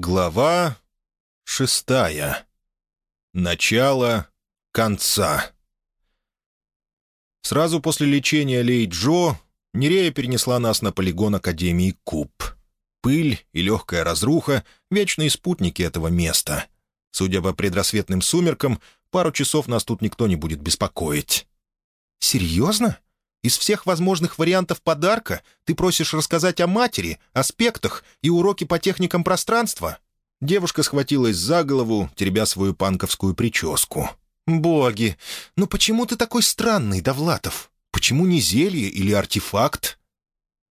Глава шестая. Начало конца. Сразу после лечения Лей Джо Нерея перенесла нас на полигон Академии Куб. Пыль и легкая разруха — вечные спутники этого места. Судя по предрассветным сумеркам, пару часов нас тут никто не будет беспокоить. «Серьезно? Из всех возможных вариантов подарка ты просишь рассказать о матери, аспектах и уроки по техникам пространства?» Девушка схватилась за голову, теребя свою панковскую прическу. «Боги! Ну почему ты такой странный, Довлатов? Почему не зелье или артефакт?»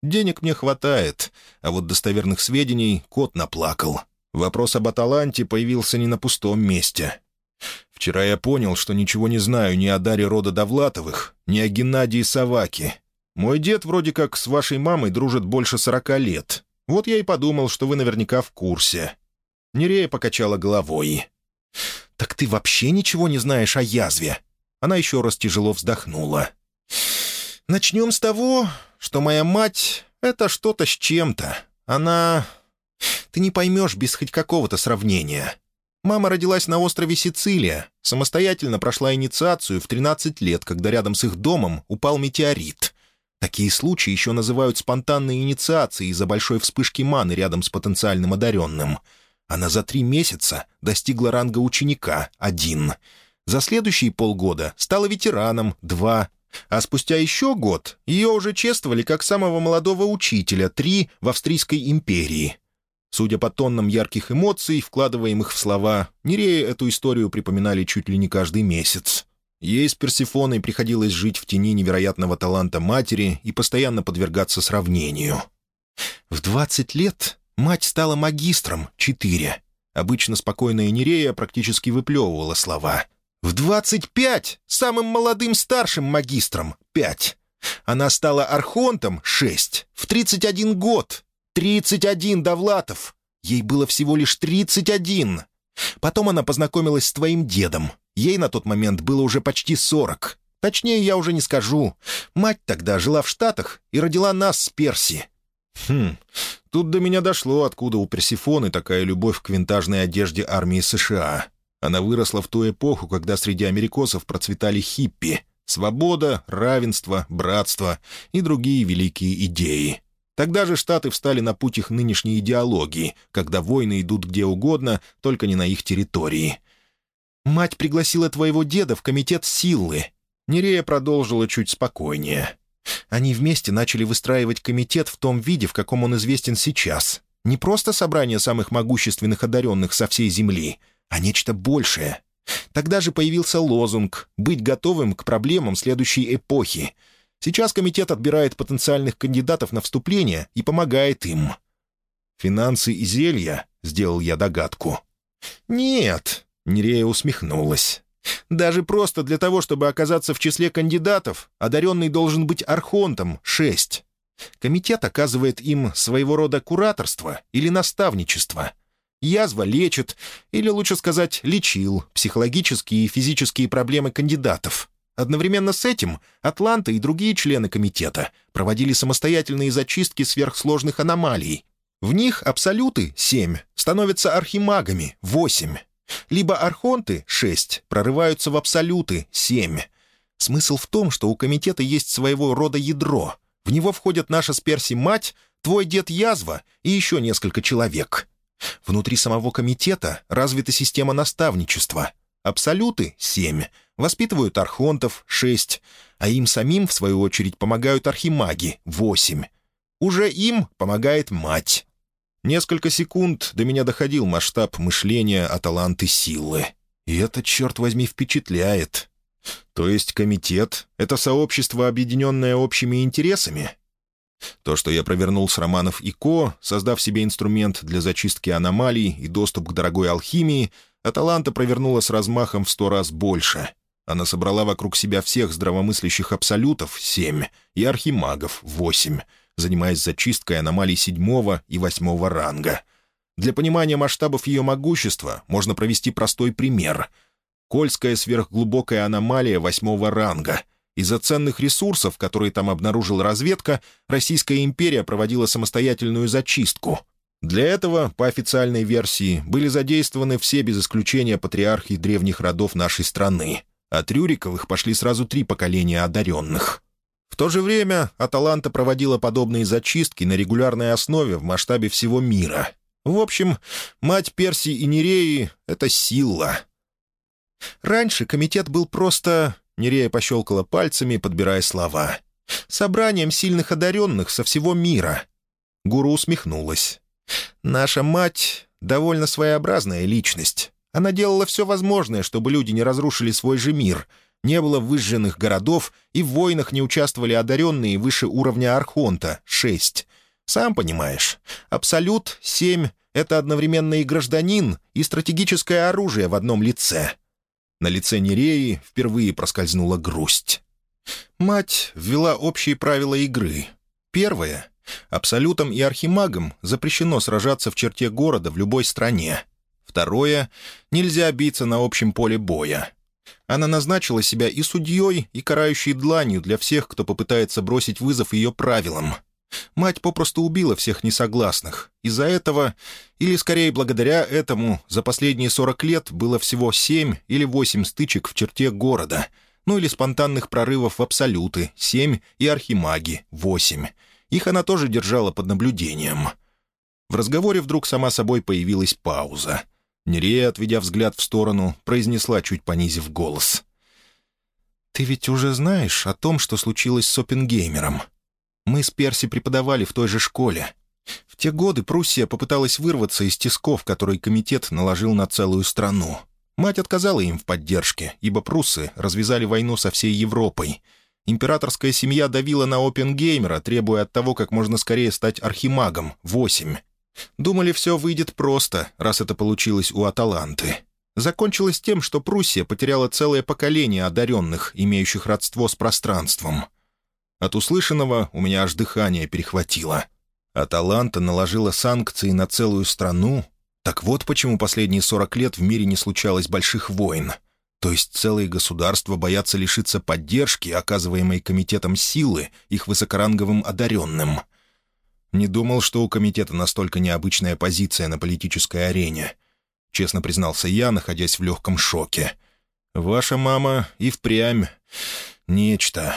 «Денег мне хватает, а вот достоверных сведений кот наплакал. Вопрос об Аталанте появился не на пустом месте. Вчера я понял, что ничего не знаю ни о даре рода Довлатовых, ни о Геннадии Саваке. Мой дед вроде как с вашей мамой дружит больше сорока лет. Вот я и подумал, что вы наверняка в курсе. Нерея покачала головой. «Так ты вообще ничего не знаешь о язве?» Она еще раз тяжело вздохнула. «Начнем с того, что моя мать — это что-то с чем-то. Она... Ты не поймешь без хоть какого-то сравнения. Мама родилась на острове Сицилия, самостоятельно прошла инициацию в 13 лет, когда рядом с их домом упал метеорит. Такие случаи еще называют спонтанной инициацией из-за большой вспышки маны рядом с потенциальным одаренным — она за три месяца достигла ранга ученика — один. За следующие полгода стала ветераном — два. А спустя еще год ее уже чествовали как самого молодого учителя — три в Австрийской империи. Судя по тоннам ярких эмоций, вкладываемых в слова, Нерея эту историю припоминали чуть ли не каждый месяц. Ей с Персифоной приходилось жить в тени невероятного таланта матери и постоянно подвергаться сравнению. В двадцать лет Мать стала магистром — четыре. Обычно спокойная Нерея практически выплевывала слова. В двадцать пять — самым молодым старшим магистром — пять. Она стала архонтом — шесть. В тридцать один год — тридцать один Довлатов. Ей было всего лишь тридцать один. Потом она познакомилась с твоим дедом. Ей на тот момент было уже почти сорок. Точнее, я уже не скажу. Мать тогда жила в Штатах и родила нас с Перси. Хм, тут до меня дошло, откуда у Персифоны такая любовь к винтажной одежде армии США. Она выросла в ту эпоху, когда среди америкосов процветали хиппи. Свобода, равенство, братство и другие великие идеи. Тогда же Штаты встали на путь их нынешней идеологии, когда войны идут где угодно, только не на их территории. «Мать пригласила твоего деда в комитет силы». Нерея продолжила чуть спокойнее. Они вместе начали выстраивать комитет в том виде, в каком он известен сейчас. Не просто собрание самых могущественных одаренных со всей Земли, а нечто большее. Тогда же появился лозунг «Быть готовым к проблемам следующей эпохи». Сейчас комитет отбирает потенциальных кандидатов на вступление и помогает им. «Финансы и зелья?» — сделал я догадку. «Нет», — Нерея усмехнулась. Даже просто для того, чтобы оказаться в числе кандидатов, одаренный должен быть архонтом — шесть. Комитет оказывает им своего рода кураторство или наставничество. Язва лечит, или лучше сказать, лечил психологические и физические проблемы кандидатов. Одновременно с этим Атланта и другие члены комитета проводили самостоятельные зачистки сверхсложных аномалий. В них абсолюты — семь, становятся архимагами — восемь. Либо архонты, шесть, прорываются в абсолюты, семь. Смысл в том, что у комитета есть своего рода ядро. В него входят наша с Перси мать, твой дед Язва и еще несколько человек. Внутри самого комитета развита система наставничества. Абсолюты — семь, воспитывают архонтов — шесть, а им самим, в свою очередь, помогают архимаги — восемь. Уже им помогает мать. Несколько секунд до меня доходил масштаб мышления о таланты силы. И это, черт возьми, впечатляет. То есть комитет — это сообщество, объединенное общими интересами? То, что я провернул с Романов и Ко, создав себе инструмент для зачистки аномалий и доступ к дорогой алхимии, Аталанта провернула с размахом в сто раз больше. Она собрала вокруг себя всех здравомыслящих абсолютов — семь, и архимагов — восемь, занимаясь зачисткой аномалий седьмого и восьмого ранга. Для понимания масштабов ее могущества можно провести простой пример. Кольская сверхглубокая аномалия восьмого ранга. Из-за ценных ресурсов, которые там обнаружила разведка, Российская империя проводила самостоятельную зачистку. Для этого, по официальной версии, были задействованы все без исключения патриархи древних родов нашей страны. От Рюриковых пошли сразу три поколения одаренных. В то же время Аталанта проводила подобные зачистки на регулярной основе в масштабе всего мира. В общем, мать Персии и Нереи — это сила. Раньше комитет был просто... Нерея пощелкала пальцами, подбирая слова. «Собранием сильных одаренных со всего мира». Гуру усмехнулась. «Наша мать — довольно своеобразная личность. Она делала все возможное, чтобы люди не разрушили свой же мир. Не было выжженных городов, и в войнах не участвовали одаренные выше уровня Архонта — шесть. Сам понимаешь, Абсолют — семь — это одновременно и гражданин, и стратегическое оружие в одном лице». На лице Нереи впервые проскользнула грусть. Мать ввела общие правила игры. Первое Абсолютом и архимагом запрещено сражаться в черте города в любой стране. Второе — нельзя биться на общем поле боя. Она назначила себя и судьей, и карающей дланью для всех, кто попытается бросить вызов ее правилам. Мать попросту убила всех несогласных. Из-за этого, или скорее благодаря этому, за последние сорок лет было всего семь или восемь стычек в черте города, ну или спонтанных прорывов в абсолюты — семь и архимаги — восемь. Их она тоже держала под наблюдением. В разговоре вдруг сама собой появилась пауза. Нерея, отведя взгляд в сторону, произнесла, чуть понизив голос. «Ты ведь уже знаешь о том, что случилось с Оппенгеймером. Мы с Перси преподавали в той же школе. В те годы Пруссия попыталась вырваться из тисков, которые комитет наложил на целую страну. Мать отказала им в поддержке, ибо пруссы развязали войну со всей Европой — Императорская семья давила на Опенгеймера, требуя от того, как можно скорее стать архимагом. Восемь. Думали, все выйдет просто, раз это получилось у Аталанты. Закончилось тем, что Пруссия потеряла целое поколение одаренных, имеющих родство с пространством. От услышанного у меня аж дыхание перехватило. Аталанта наложила санкции на целую страну. Так вот почему последние сорок лет в мире не случалось больших войн — то есть целые государства боятся лишиться поддержки, оказываемой комитетом силы, их высокоранговым одаренным. Не думал, что у комитета настолько необычная позиция на политической арене. Честно признался я, находясь в легком шоке. «Ваша мама и впрямь нечто.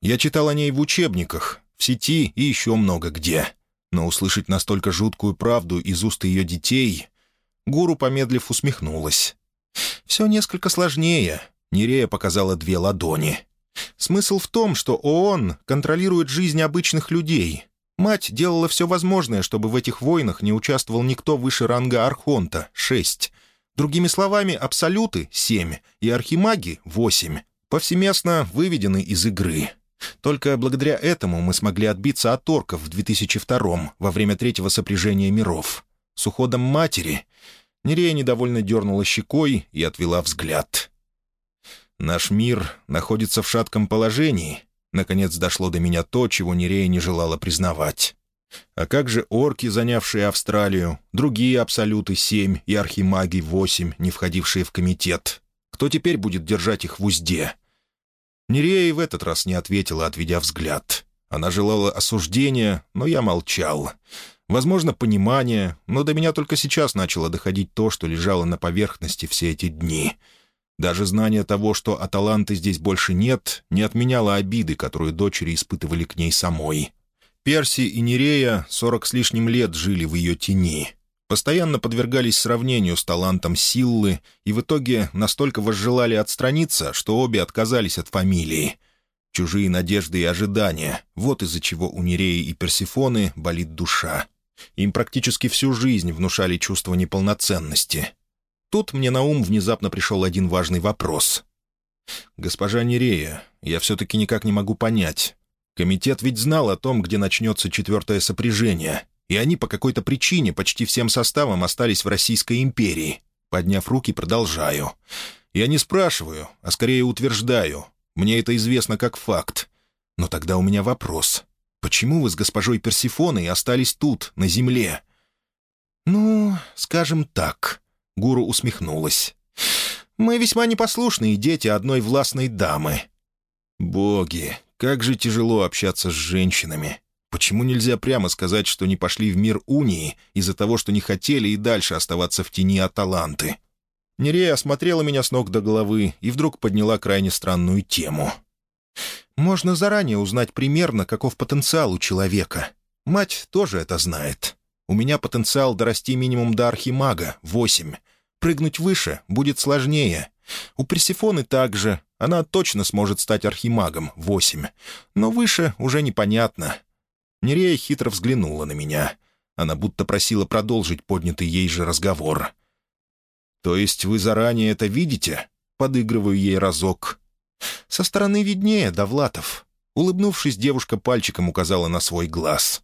Я читал о ней в учебниках, в сети и еще много где. Но услышать настолько жуткую правду из уст ее детей...» Гуру, помедлив, усмехнулась. «Все несколько сложнее», — Нерея показала две ладони. «Смысл в том, что ООН контролирует жизнь обычных людей. Мать делала все возможное, чтобы в этих войнах не участвовал никто выше ранга Архонта — шесть. Другими словами, Абсолюты — семь и Архимаги — восемь. Повсеместно выведены из игры». Только благодаря этому мы смогли отбиться от орков в 2002 во время третьего сопряжения миров. С уходом матери Нерея недовольно дернула щекой и отвела взгляд. «Наш мир находится в шатком положении», Наконец дошло до меня то, чего Нерея не желала признавать. А как же орки, занявшие Австралию, другие абсолюты семь и архимаги восемь, не входившие в комитет? Кто теперь будет держать их в узде? Нерея и в этот раз не ответила, отведя взгляд. Она желала осуждения, но я молчал. Возможно, понимание, но до меня только сейчас начало доходить то, что лежало на поверхности все эти дни. Даже знание того, что Аталанты здесь больше нет, не отменяло обиды, которую дочери испытывали к ней самой. Перси и Нерея сорок с лишним лет жили в ее тени. Постоянно подвергались сравнению с талантом Силлы и в итоге настолько возжелали отстраниться, что обе отказались от фамилии. Чужие надежды и ожидания — вот из-за чего у Нереи и Персифоны болит душа. Им практически всю жизнь внушали чувство неполноценности. Тут мне на ум внезапно пришел один важный вопрос. «Госпожа Нерея, я все-таки никак не могу понять. Комитет ведь знал о том, где начнется четвертое сопряжение, и они по какой-то причине почти всем составом остались в Российской империи. Подняв руки, продолжаю. Я не спрашиваю, а скорее утверждаю. Мне это известно как факт. Но тогда у меня вопрос. Почему вы с госпожой Персифоной остались тут, на земле?» «Ну, скажем так», — гуру усмехнулась. «Мы весьма непослушные дети одной властной дамы». «Боги, как же тяжело общаться с женщинами. Почему нельзя прямо сказать, что не пошли в мир унии из-за того, что не хотели и дальше оставаться в тени Аталанты? Нерея осмотрела меня с ног до головы и вдруг подняла крайне странную тему. «Можно заранее узнать примерно, каков потенциал у человека. Мать тоже это знает. У меня потенциал дорасти минимум до архимага — восемь. Прыгнуть выше будет сложнее. У Персифоны также. Она точно сможет стать архимагом — восемь. Но выше уже непонятно. Нерея хитро взглянула на меня. Она будто просила продолжить поднятый ей же разговор. «То есть вы заранее это видите?» Подыгрываю ей разок. «Со стороны виднее, Довлатов». Улыбнувшись, девушка пальчиком указала на свой глаз.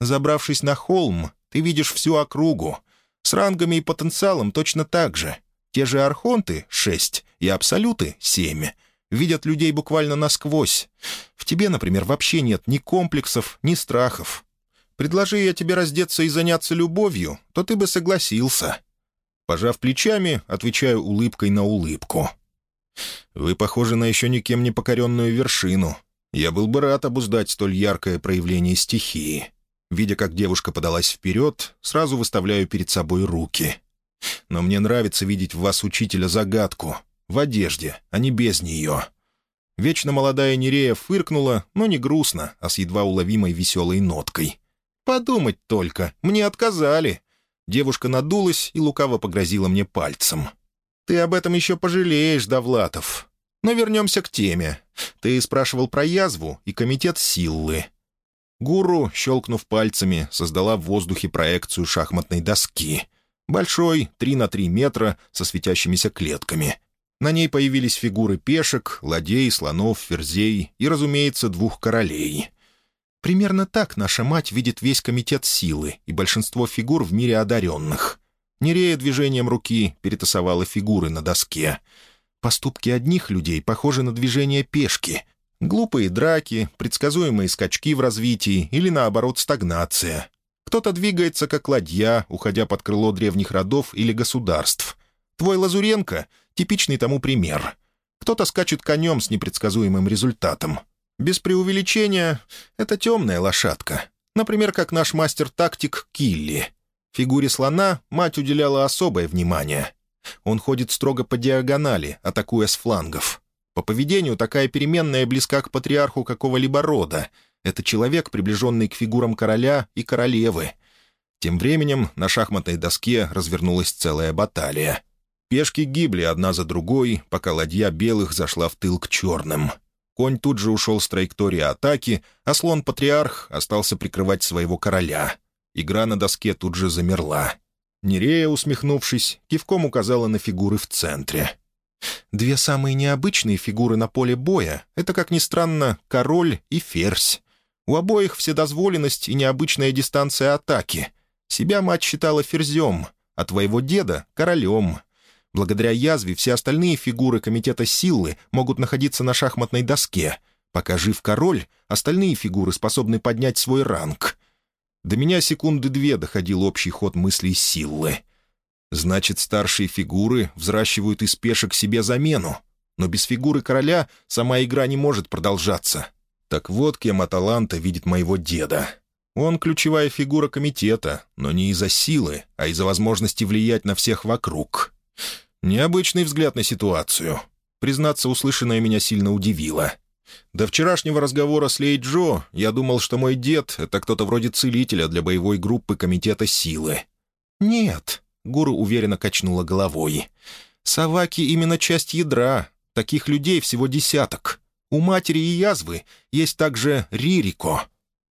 «Забравшись на холм, ты видишь всю округу. С рангами и потенциалом точно так же. Те же архонты — шесть и абсолюты — семь видят людей буквально насквозь. В тебе, например, вообще нет ни комплексов, ни страхов. Предложи я тебе раздеться и заняться любовью, то ты бы согласился». Пожав плечами, отвечаю улыбкой на улыбку. «Вы похожи на еще никем не покоренную вершину. Я был бы рад обуздать столь яркое проявление стихии. Видя, как девушка подалась вперед, сразу выставляю перед собой руки. Но мне нравится видеть в вас учителя-загадку, в одежде, а не без нее. Вечно молодая Нерея фыркнула, но не грустно, а с едва уловимой веселой ноткой. «Подумать только, мне отказали!» Девушка надулась и лукаво погрозила мне пальцем. «Ты об этом еще пожалеешь, Довлатов. Но вернемся к теме. Ты спрашивал про язву и комитет Силлы. Гуру, щелкнув пальцами, создала в воздухе проекцию шахматной доски. Большой, 3 на 3 метра, со светящимися клетками. На ней появились фигуры пешек, ладей, слонов, ферзей и, разумеется, двух королей. Примерно так наша мать видит весь комитет силы и большинство фигур в мире одаренных. Нерея движением руки перетасовала фигуры на доске. Поступки одних людей похожи на движение пешки. Глупые драки, предсказуемые скачки в развитии или, наоборот, стагнация. Кто-то двигается, как ладья, уходя под крыло древних родов или государств. Твой Лазуренко — Типичный тому пример. Кто-то скачет конем с непредсказуемым результатом. Без преувеличения, это темная лошадка. Например, как наш мастер-тактик Килли. Фигуре слона мать уделяла особое внимание. Он ходит строго по диагонали, атакуя с флангов. По поведению такая переменная близка к патриарху какого-либо рода. Это человек, приближенный к фигурам короля и королевы. Тем временем на шахматной доске развернулась целая баталия. Пешки гибли одна за другой, пока ладья белых зашла в тыл к черным. Конь тут же ушел с траектории атаки, а слон-патриарх остался прикрывать своего короля. Игра на доске тут же замерла. Нерея, усмехнувшись, кивком указала на фигуры в центре. Две самые необычные фигуры на поле боя — это, как ни странно, король и ферзь. У обоих вседозволенность и необычная дистанция атаки. Себя мать считала ферзем, а твоего деда — королем — Благодаря язве все остальные фигуры Комитета Силы могут находиться на шахматной доске. Пока жив король, остальные фигуры способны поднять свой ранг. До меня секунды две доходил общий ход мыслей Силы. Значит, старшие фигуры взращивают из пешек себе замену. Но без фигуры короля сама игра не может продолжаться. Так вот, кем Аталанта видит моего деда. Он ключевая фигура комитета, но не из-за силы, а из-за возможности влиять на всех вокруг. Необычный взгляд на ситуацию. Признаться, услышанное меня сильно удивило. До вчерашнего разговора с Лей Джо я думал, что мой дед — это кто-то вроде целителя для боевой группы Комитета Силы. «Нет», — гуру уверенно качнула головой. «Саваки именно часть ядра. Таких людей всего десяток. У матери и язвы есть также Ририко».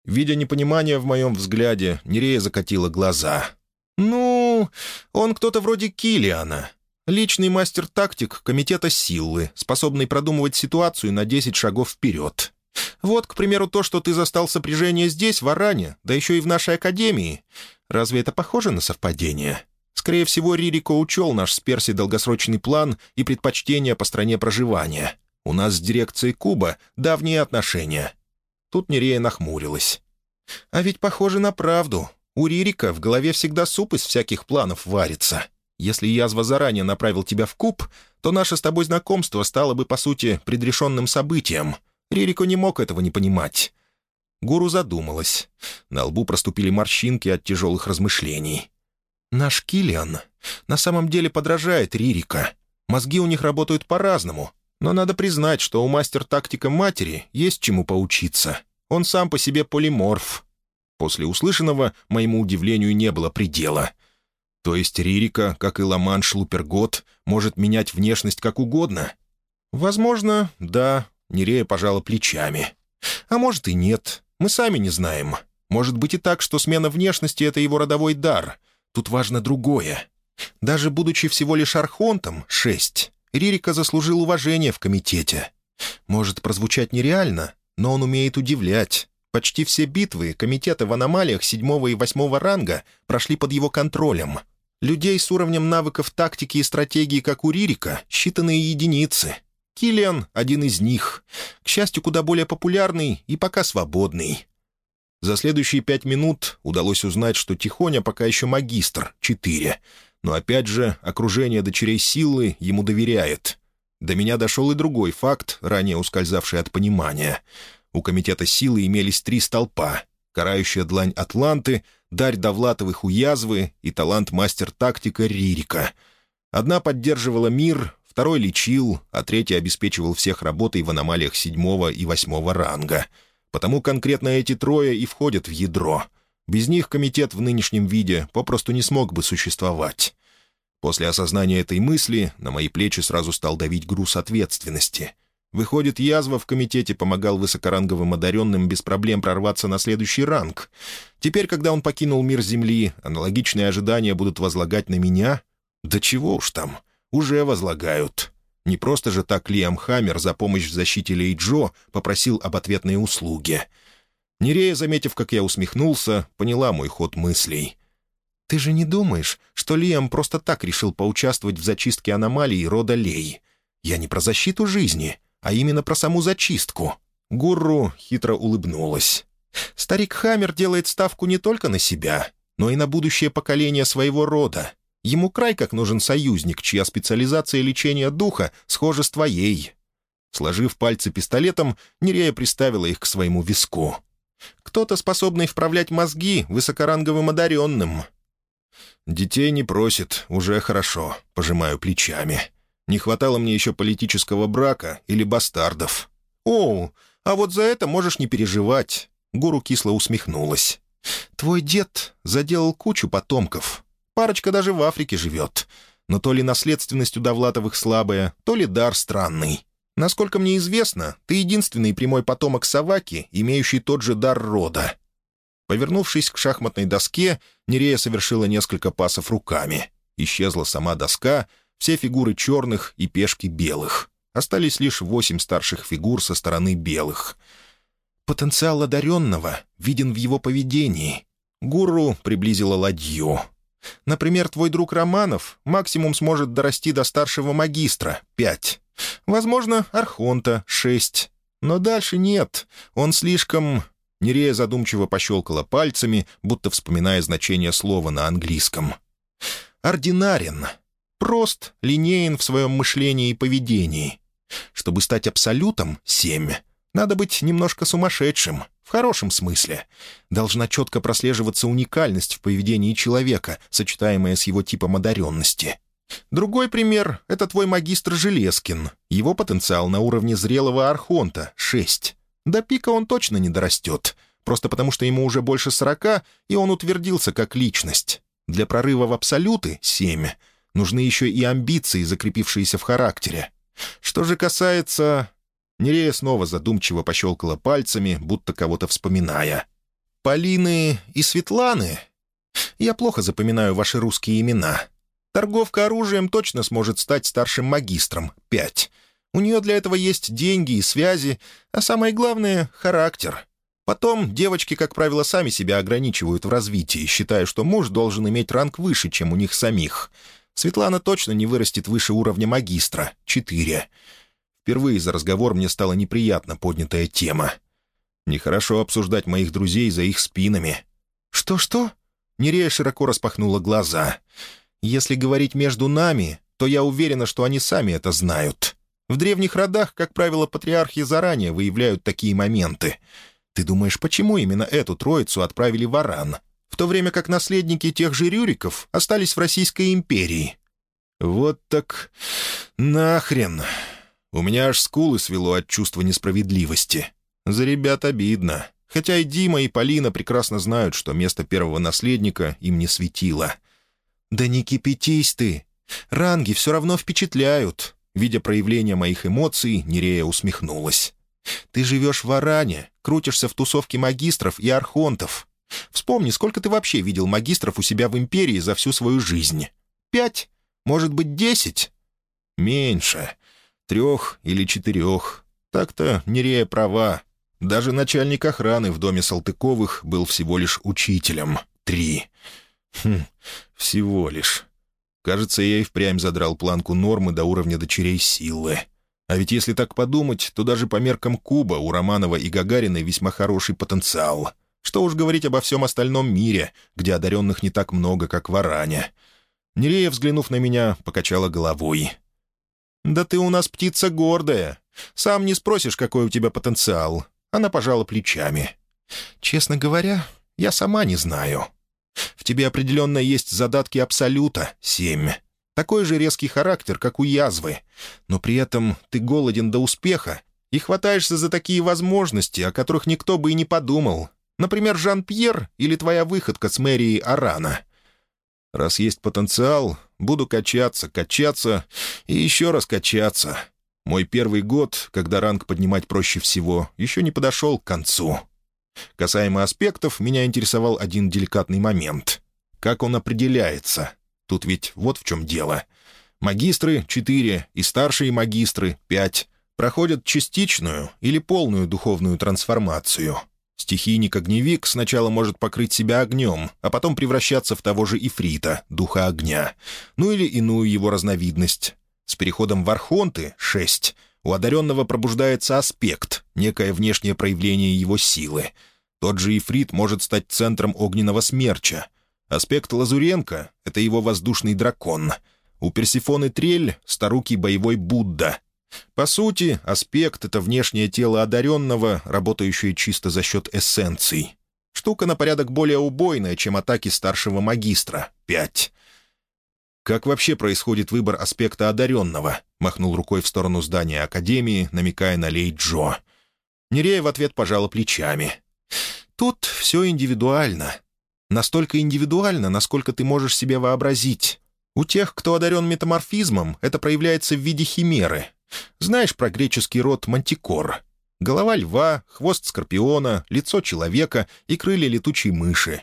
Видя непонимание в моем взгляде, Нерея закатила глаза. «Ну, он кто-то вроде Килиана. Личный мастер-тактик Комитета Силы, способный продумывать ситуацию на 10 шагов вперед. Вот, к примеру, то, что ты застал сопряжение здесь, в Аране, да еще и в нашей Академии. Разве это похоже на совпадение? Скорее всего, Ририко учел наш с Перси долгосрочный план и предпочтения по стране проживания. У нас с дирекцией Куба давние отношения». Тут Нерея нахмурилась. «А ведь похоже на правду. У Ририка в голове всегда суп из всяких планов варится. Если язва заранее направил тебя в куб, то наше с тобой знакомство стало бы, по сути, предрешенным событием. Ририко не мог этого не понимать». Гуру задумалась. На лбу проступили морщинки от тяжелых размышлений. «Наш Киллиан на самом деле подражает Ририка. Мозги у них работают по-разному, но надо признать, что у мастер-тактика матери есть чему поучиться. Он сам по себе полиморф». После услышанного моему удивлению не было предела. То есть Ририка, как и Ламанш Лупергот, может менять внешность как угодно? Возможно, да, Нерея пожала плечами. А может и нет, мы сами не знаем. Может быть и так, что смена внешности — это его родовой дар. Тут важно другое. Даже будучи всего лишь архонтом, шесть, Ририка заслужил уважение в комитете. Может прозвучать нереально, но он умеет удивлять. Почти все битвы комитета в аномалиях седьмого и восьмого ранга прошли под его контролем. Людей с уровнем навыков тактики и стратегии, как у Ририка, считанные единицы. Киллиан — один из них. К счастью, куда более популярный и пока свободный. За следующие пять минут удалось узнать, что Тихоня пока еще магистр, четыре. Но опять же, окружение дочерей силы ему доверяет. До меня дошел и другой факт, ранее ускользавший от понимания. У Комитета силы имелись три столпа — карающая длань Атланты, дарь Довлатовых у язвы и талант мастер-тактика Ририка. Одна поддерживала мир, второй лечил, а третий обеспечивал всех работой в аномалиях седьмого и восьмого ранга. Потому конкретно эти трое и входят в ядро. Без них комитет в нынешнем виде попросту не смог бы существовать. После осознания этой мысли на мои плечи сразу стал давить груз ответственности — Выходит, язва в комитете помогал высокоранговым одаренным без проблем прорваться на следующий ранг. Теперь, когда он покинул мир Земли, аналогичные ожидания будут возлагать на меня? Да чего уж там, уже возлагают. Не просто же так Лиам Хаммер за помощь в защите Лей Джо попросил об ответной услуге. Нерея, заметив, как я усмехнулся, поняла мой ход мыслей. «Ты же не думаешь, что Лиам просто так решил поучаствовать в зачистке аномалий рода Лей? Я не про защиту жизни, а именно про саму зачистку. Гурру хитро улыбнулась. Старик Хаммер делает ставку не только на себя, но и на будущее поколение своего рода. Ему край как нужен союзник, чья специализация лечения духа схожа с твоей. Сложив пальцы пистолетом, Нерея приставила их к своему виску. «Кто-то, способный вправлять мозги высокоранговым одаренным». «Детей не просит, уже хорошо», — пожимаю плечами. Не хватало мне еще политического брака или бастардов. «О, а вот за это можешь не переживать», — Гуру кисло усмехнулась. «Твой дед заделал кучу потомков. Парочка даже в Африке живет. Но то ли наследственность у Довлатовых слабая, то ли дар странный. Насколько мне известно, ты единственный прямой потомок Саваки, имеющий тот же дар рода». Повернувшись к шахматной доске, Нерея совершила несколько пасов руками. Исчезла сама доска — все фигуры черных и пешки белых. Остались лишь восемь старших фигур со стороны белых. Потенциал одаренного виден в его поведении. Гуру приблизила ладью. Например, твой друг Романов максимум сможет дорасти до старшего магистра — пять. Возможно, Архонта — шесть. Но дальше нет. Он слишком... Нерея задумчиво пощелкала пальцами, будто вспоминая значение слова на английском. «Ординарен. Прост, линеен в своем мышлении и поведении. Чтобы стать абсолютом — семь. Надо быть немножко сумасшедшим, в хорошем смысле. Должна четко прослеживаться уникальность в поведении человека, сочетаемая с его типом одаренности. Другой пример — это твой магистр Железкин. Его потенциал на уровне зрелого архонта — шесть. До пика он точно не дорастет, просто потому что ему уже больше сорока, и он утвердился как личность. Для прорыва в абсолюты — семь — Нужны еще и амбиции, закрепившиеся в характере. Что же касается... Нерея снова задумчиво пощелкала пальцами, будто кого-то вспоминая. «Полины и Светланы? Я плохо запоминаю ваши русские имена. Торговка оружием точно сможет стать старшим магистром. Пять. У нее для этого есть деньги и связи, а самое главное — характер. Потом девочки, как правило, сами себя ограничивают в развитии, считая, что муж должен иметь ранг выше, чем у них самих. Светлана точно не вырастет выше уровня магистра. Четыре. Впервые за разговор мне стала неприятно поднятая тема. Нехорошо обсуждать моих друзей за их спинами. «Что-что?» Нерея широко распахнула глаза. «Если говорить между нами, то я уверена, что они сами это знают. В древних родах, как правило, патриархи заранее выявляют такие моменты. Ты думаешь, почему именно эту троицу отправили в Аран, в то время как наследники тех же Рюриков остались в Российской империи?» «Вот так... нахрен!» У меня аж скулы свело от чувства несправедливости. За ребят обидно. Хотя и Дима, и Полина прекрасно знают, что место первого наследника им не светило. «Да не кипятись ты! Ранги все равно впечатляют!» Видя проявление моих эмоций, Нерея усмехнулась. «Ты живешь в Аране, крутишься в тусовке магистров и архонтов. Вспомни, сколько ты вообще видел магистров у себя в Империи за всю свою жизнь? Пять? Может быть, десять?» «Меньше. Трех или четырех. Так-то Нерея права. Даже начальник охраны в доме Салтыковых был всего лишь учителем. Три. Хм, всего лишь. Кажется, я и впрямь задрал планку нормы до уровня дочерей силы. А ведь если так подумать, то даже по меркам Куба у Романова и Гагариной весьма хороший потенциал. Что уж говорить обо всем остальном мире, где одаренных не так много, как в Аране. Нерея, взглянув на меня, покачала головой. «Да ты у нас птица гордая. Сам не спросишь, какой у тебя потенциал. Она пожала плечами. «Честно говоря, я сама не знаю. В тебе определенно есть задатки Абсолюта, семь. Такой же резкий характер, как у язвы. Но при этом ты голоден до успеха и хватаешься за такие возможности, о которых никто бы и не подумал. Например, Жан-Пьер или твоя выходка с мэрией Арана. Раз есть потенциал, буду качаться, качаться и еще раз качаться. Мой первый год, когда ранг поднимать проще всего, еще не подошел к концу. Касаемо аспектов, меня интересовал один деликатный момент. Как он определяется? Тут ведь вот в чем дело. Магистры — четыре, и старшие магистры — пять. Проходят частичную или полную духовную трансформацию. Стихийник-огневик сначала может покрыть себя огнем, а потом превращаться в того же ифрита, духа огня, ну или иную его разновидность. С переходом в архонты — шесть. У одаренного пробуждается аспект, некое внешнее проявление его силы. Тот же Ифрит может стать центром огненного смерча. Аспект Лазуренко — это его воздушный дракон. У Персифоны Трель — старукий боевой Будда. По сути, аспект — это внешнее тело одаренного, работающее чисто за счет эссенций. Штука на порядок более убойная, чем атаки старшего магистра — пять. «Как вообще происходит выбор аспекта одаренного?» — махнул рукой в сторону здания Академии, намекая на Лей Джо. Нерея в ответ пожала плечами. «Тут все индивидуально. Настолько индивидуально, насколько ты можешь себе вообразить. У тех, кто одарен метаморфизмом, это проявляется в виде химеры. Знаешь про греческий род мантикор? Голова льва, хвост скорпиона, лицо человека и крылья летучей мыши.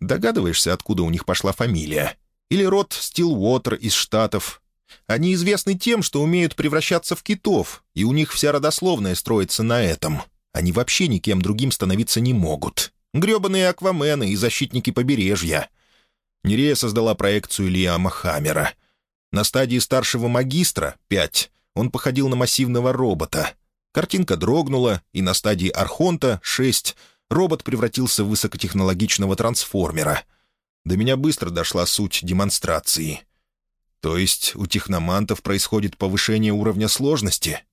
Догадываешься, откуда у них пошла фамилия?» или род Стилуотер из Штатов. Они известны тем, что умеют превращаться в китов, и у них вся родословная строится на этом. Они вообще никем другим становиться не могут. Гребаные аквамены и защитники побережья. Нерея создала проекцию Лиама Хаммера. На стадии старшего магистра, 5, он походил на массивного робота. Картинка дрогнула, и на стадии Архонта, 6, робот превратился в высокотехнологичного трансформера — до меня быстро дошла суть демонстрации. То есть у техномантов происходит повышение уровня сложности?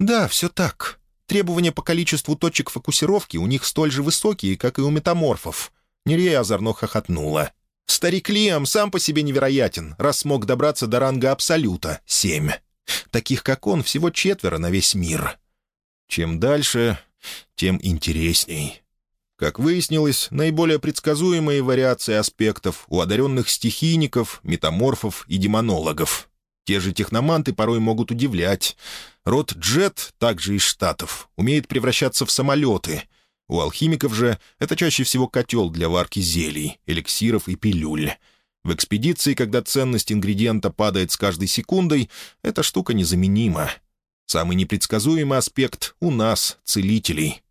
Да, все так. Требования по количеству точек фокусировки у них столь же высокие, как и у метаморфов. Нерея озорно хохотнула. Старик Лиам сам по себе невероятен, раз смог добраться до ранга Абсолюта — семь. Таких, как он, всего четверо на весь мир. Чем дальше, тем интересней. Как выяснилось, наиболее предсказуемые вариации аспектов у одаренных стихийников, метаморфов и демонологов. Те же техноманты порой могут удивлять. Род Джет, также из Штатов, умеет превращаться в самолеты. У алхимиков же это чаще всего котел для варки зелий, эликсиров и пилюль. В экспедиции, когда ценность ингредиента падает с каждой секундой, эта штука незаменима. Самый непредсказуемый аспект у нас, целителей.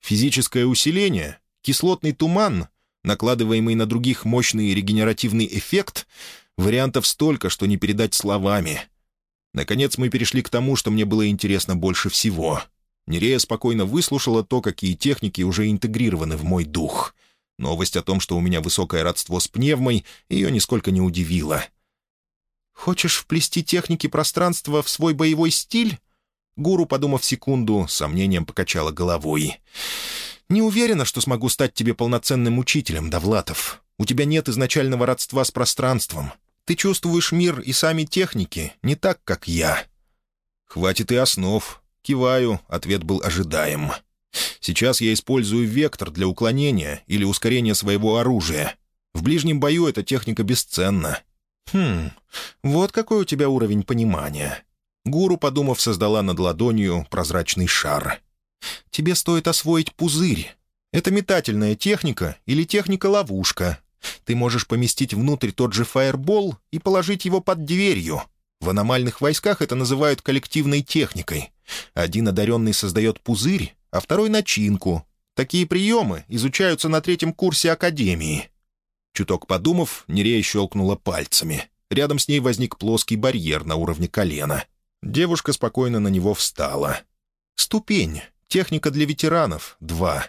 Физическое усиление, кислотный туман, накладываемый на других мощный регенеративный эффект, вариантов столько, что не передать словами. Наконец мы перешли к тому, что мне было интересно больше всего. Нерея спокойно выслушала то, какие техники уже интегрированы в мой дух. Новость о том, что у меня высокое родство с пневмой, ее нисколько не удивила. «Хочешь вплести техники пространства в свой боевой стиль?» Гуру, подумав секунду, сомнением покачала головой. «Не уверена, что смогу стать тебе полноценным учителем, Довлатов. У тебя нет изначального родства с пространством. Ты чувствуешь мир и сами техники не так, как я». «Хватит и основ». Киваю, ответ был ожидаем. «Сейчас я использую вектор для уклонения или ускорения своего оружия. В ближнем бою эта техника бесценна». «Хм, вот какой у тебя уровень понимания». Гуру, подумав, создала над ладонью прозрачный шар. «Тебе стоит освоить пузырь. Это метательная техника или техника-ловушка. Ты можешь поместить внутрь тот же фаербол и положить его под дверью. В аномальных войсках это называют коллективной техникой. Один одаренный создает пузырь, а второй — начинку. Такие приемы изучаются на третьем курсе Академии». Чуток подумав, Нерея щелкнула пальцами. Рядом с ней возник плоский барьер на уровне колена. Девушка спокойно на него встала. «Ступень. Техника для ветеранов. Два.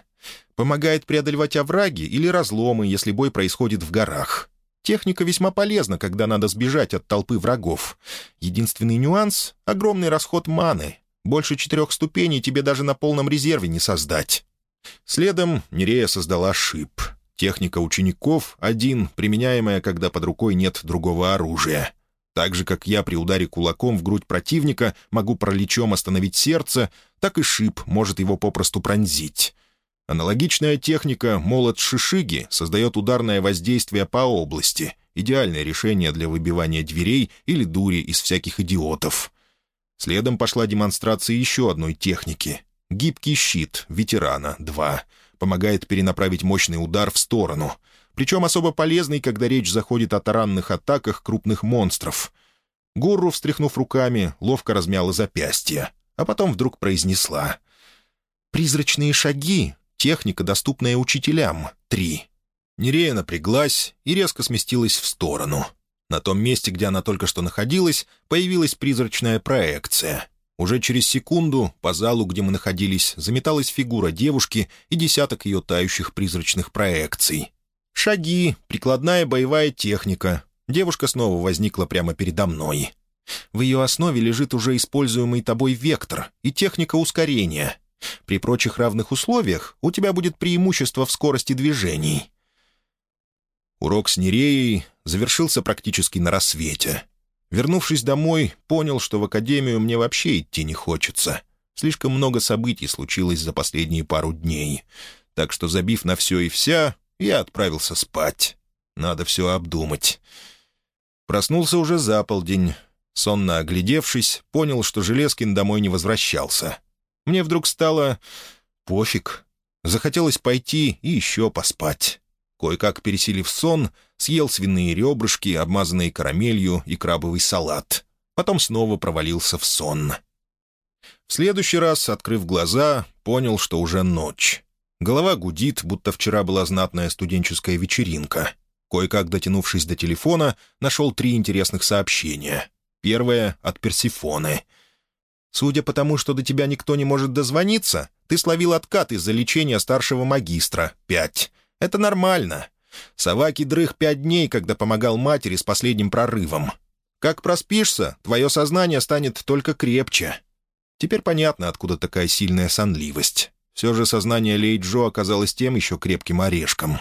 Помогает преодолевать овраги или разломы, если бой происходит в горах. Техника весьма полезна, когда надо сбежать от толпы врагов. Единственный нюанс — огромный расход маны. Больше четырех ступеней тебе даже на полном резерве не создать. Следом Нерея создала шип. Техника учеников — один, применяемая, когда под рукой нет другого оружия. Так же, как я при ударе кулаком в грудь противника могу пролечом остановить сердце, так и шип может его попросту пронзить. Аналогичная техника «молот шишиги» создает ударное воздействие по области, идеальное решение для выбивания дверей или дури из всяких идиотов. Следом пошла демонстрация еще одной техники. «Гибкий щит» ветерана 2 помогает перенаправить мощный удар в сторону, причем особо полезный, когда речь заходит о таранных атаках крупных монстров. Гуру, встряхнув руками, ловко размяла запястье, а потом вдруг произнесла «Призрачные шаги Техника, доступная учителям — три. Нерея напряглась и резко сместилась в сторону. На том месте, где она только что находилась, появилась призрачная проекция. Уже через секунду по залу, где мы находились, заметалась фигура девушки и десяток ее тающих призрачных проекций. Шаги, прикладная боевая техника. Девушка снова возникла прямо передо мной. В ее основе лежит уже используемый тобой вектор и техника ускорения — при прочих равных условиях у тебя будет преимущество в скорости движений. Урок с Нереей завершился практически на рассвете. Вернувшись домой, понял, что в академию мне вообще идти не хочется. Слишком много событий случилось за последние пару дней. Так что, забив на все и вся, я отправился спать. Надо все обдумать. Проснулся уже за полдень. Сонно оглядевшись, понял, что Железкин домой не возвращался. Мне вдруг стало пофиг. Захотелось пойти и еще поспать. Кое-как переселив сон, съел свиные ребрышки, обмазанные карамелью и крабовый салат. Потом снова провалился в сон. В следующий раз, открыв глаза, понял, что уже ночь. Голова гудит, будто вчера была знатная студенческая вечеринка. Кое-как дотянувшись до телефона, нашел три интересных сообщения. Первое — от Персифоны — Судя по тому, что до тебя никто не может дозвониться, ты словил откат из-за лечения старшего магистра. Пять. Это нормально. Саваки дрых пять дней, когда помогал матери с последним прорывом. Как проспишься, твое сознание станет только крепче. Теперь понятно, откуда такая сильная сонливость. Все же сознание Лей Джо оказалось тем еще крепким орешком.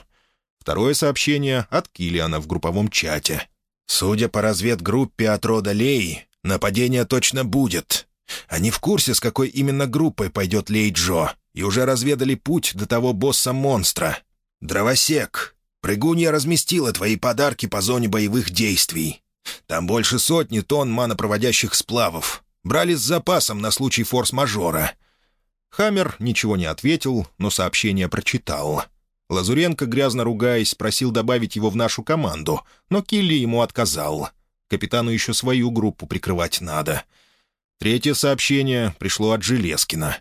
Второе сообщение от Килиана в групповом чате. «Судя по разведгруппе от рода Лей, нападение точно будет. Они в курсе, с какой именно группой пойдет Лей Джо, и уже разведали путь до того босса-монстра. «Дровосек, прыгунья разместила твои подарки по зоне боевых действий. Там больше сотни тонн манопроводящих сплавов. Брали с запасом на случай форс-мажора». Хаммер ничего не ответил, но сообщение прочитал. Лазуренко, грязно ругаясь, просил добавить его в нашу команду, но Килли ему отказал. Капитану еще свою группу прикрывать надо — Третье сообщение пришло от Железкина.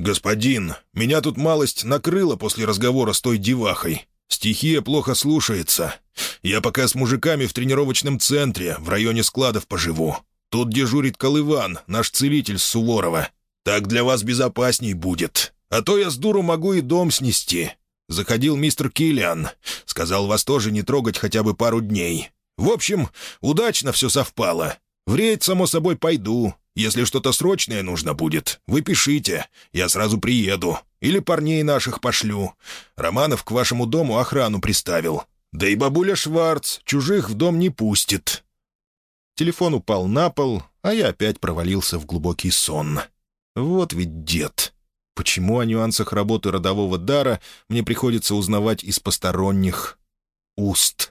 «Господин, меня тут малость накрыла после разговора с той девахой. Стихия плохо слушается. Я пока с мужиками в тренировочном центре, в районе складов поживу. Тут дежурит Колыван, наш целитель с Суворова. Так для вас безопасней будет. А то я с дуру могу и дом снести. Заходил мистер Киллиан. Сказал вас тоже не трогать хотя бы пару дней. В общем, удачно все совпало. В рейд, само собой, пойду. Если что-то срочное нужно будет, вы пишите, я сразу приеду. Или парней наших пошлю. Романов к вашему дому охрану приставил. Да и бабуля Шварц чужих в дом не пустит». Телефон упал на пол, а я опять провалился в глубокий сон. Вот ведь дед. Почему о нюансах работы родового дара мне приходится узнавать из посторонних уст?